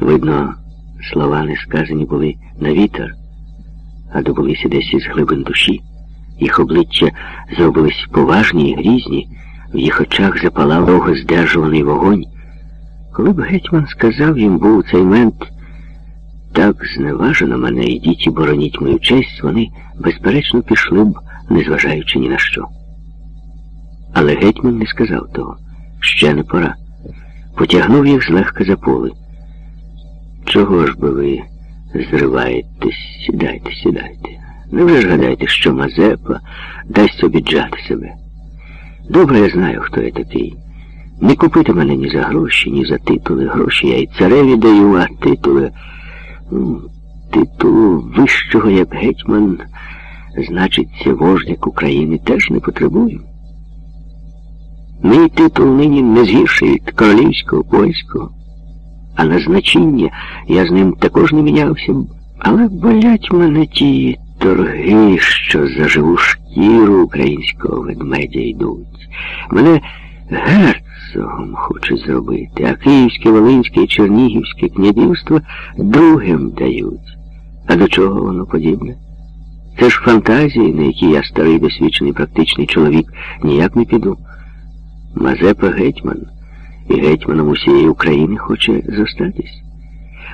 Видно, слова не сказані були на вітер, а добулися десь із глибин душі. Їх обличчя зробились поважні і грізні, в їх очах запалав довго здержуваний вогонь. Коли б гетьман сказав їм був цей мент, так зневажено мене, йдіть і бороніть мою честь, вони, безперечно, пішли б, незважаючи ні на що. Але гетьман не сказав того. Ще не пора. Потягнув їх злегка за поли. Чого ж би ви зриваєтесь? Сідайте, сідайте. Невже ж гадаєте, що Мазепа дасть обіджати себе? Добре я знаю, хто я такий. Не купити мене ні за гроші, ні за титули. Гроші я і цареві даю, а титули. Ну, титулу вищого, як гетьман, значиться, вождяк України, теж не потребую. Мій титул нині не згірший від королівського польського, а на значення я з ним також не мінявся. Але болять мене ті торги, що за живу шкіру українського ведмедя йдуть. Мене герцогом хочуть зробити, а Київське, Волинське і Чернігівське князівство другим дають. А до чого воно подібне? Це ж фантазії, на які я старий досвідчений практичний чоловік ніяк не піду. Мазепа гетьман, і гетьманом усієї України хоче зостатись.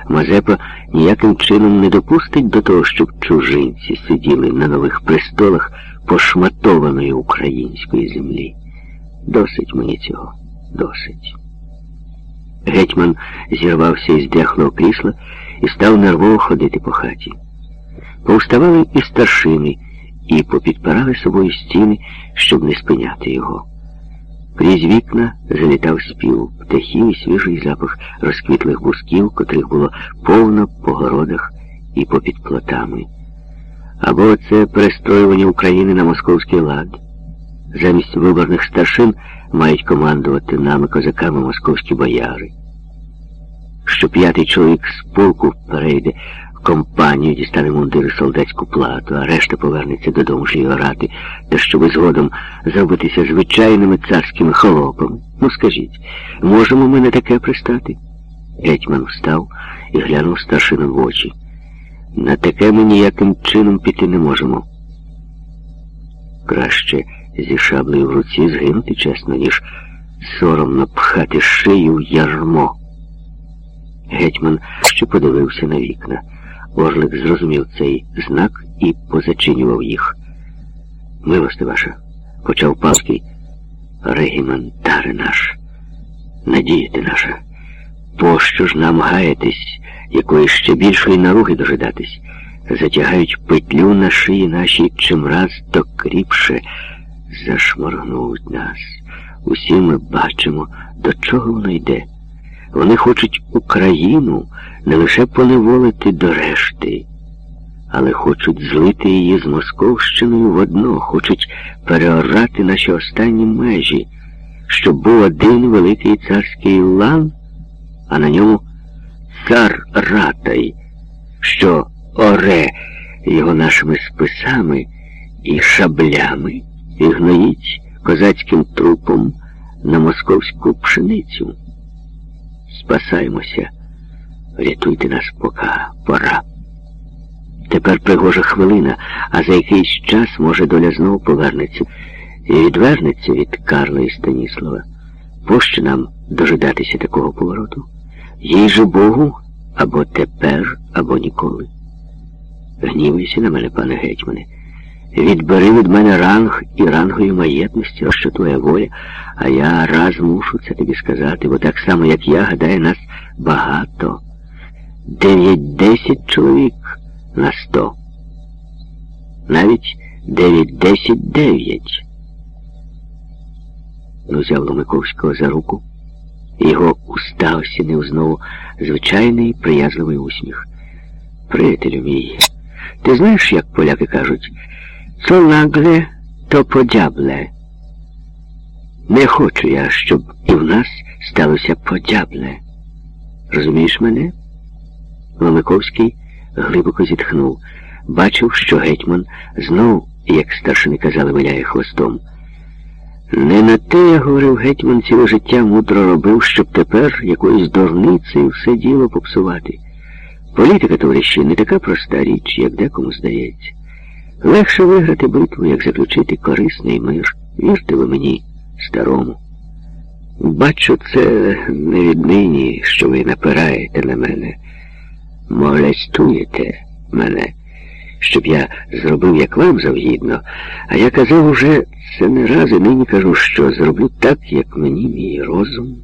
Мазепа ніяким чином не допустить до того, щоб чужинці сиділи на нових престолах пошматованої української землі. Досить мені цього, досить. Гетьман зірвався із дяхлого крісла і став нервово ходити по хаті. Повставали і старшини, і попідпирали собою стіни, щоб не спиняти його. Крізь вікна залітав спів птахів і свіжий запах розквітлих бусків, котрих було повно по городах і попід плотами. Або це перестроювання України на московський лад. Замість виборних старшин мають командувати нами козаками московські бояри. Що п'ятий чоловік з полку перейде компанію дістане мундири солдатську плату, а решта повернеться додому ж орати, та щоб згодом зробитися звичайними царськими холопами. Ну скажіть, можемо ми на таке пристати? Гетьман встав і глянув старшинам в очі. На таке ми ніяким чином піти не можемо. Краще зі шаблею в руці згинути чесно, ніж соромно пхати шию в ярмо. Гетьман ще подивився на вікна. Орлик зрозумів цей знак і позачинював їх. Милости ваша, почав палський, регіментари наш, надіяти наша, пощо ж нам гаятись, якої ще більшої наруги дожидатись, затягають петлю на шиї наші чимраз то кріпше зашморгнуть нас. Усі ми бачимо, до чого воно йде. Вони хочуть Україну не лише поневолити до решти, але хочуть злити її з Московщиною в одно, хочуть переорати наші останні межі, щоб був один великий царський лан, а на ньому цар Ратай, що оре його нашими списами і шаблями, і гноїть козацьким трупом на московську пшеницю. Спасаймося, рятуйте нас, поки пора. Тепер пригожа хвилина, а за якийсь час, може, доля знову повернеться і відвернеться від Карла і Станіслава. Пощо нам дожидатися такого повороту? Їй же Богу або тепер, або ніколи. Гнівайся на мене, пане гетьмане. Відбери від мене ранг і рангові маєтності, що твоя воля, а я раз мушу це тобі сказати, бо так само, як я, гадаю, нас багато. Дев'ять-десять чоловік на сто. Навіть дев'ять-десять-дев'ять. Ну, взяв Ломиковського за руку, і його уста осінив знову звичайний приязливий усміх. Приятелю мій, ти знаєш, як поляки кажуть? Co нагле, то подябле. Не хочу я, щоб і в нас сталося подябле. Розумієш мене? Ломиковський глибоко зітхнув. Бачив, що гетьман знов, як старшини казали, виляє хвостом. Не на те, я говорив, гетьман ціле життя мудро робив, щоб тепер якоюсь дурницею все діло попсувати. Політика, товариші, не така проста річ, як декому здається. Легше виграти битву, як заключити корисний мир. Вірте ви мені, старому. Бачу, це не віднині, що ви напираєте на мене. Молестуєте мене, щоб я зробив, як вам завгідно, а я казав уже це не раз і нині кажу, що зроблю так, як мені мій розум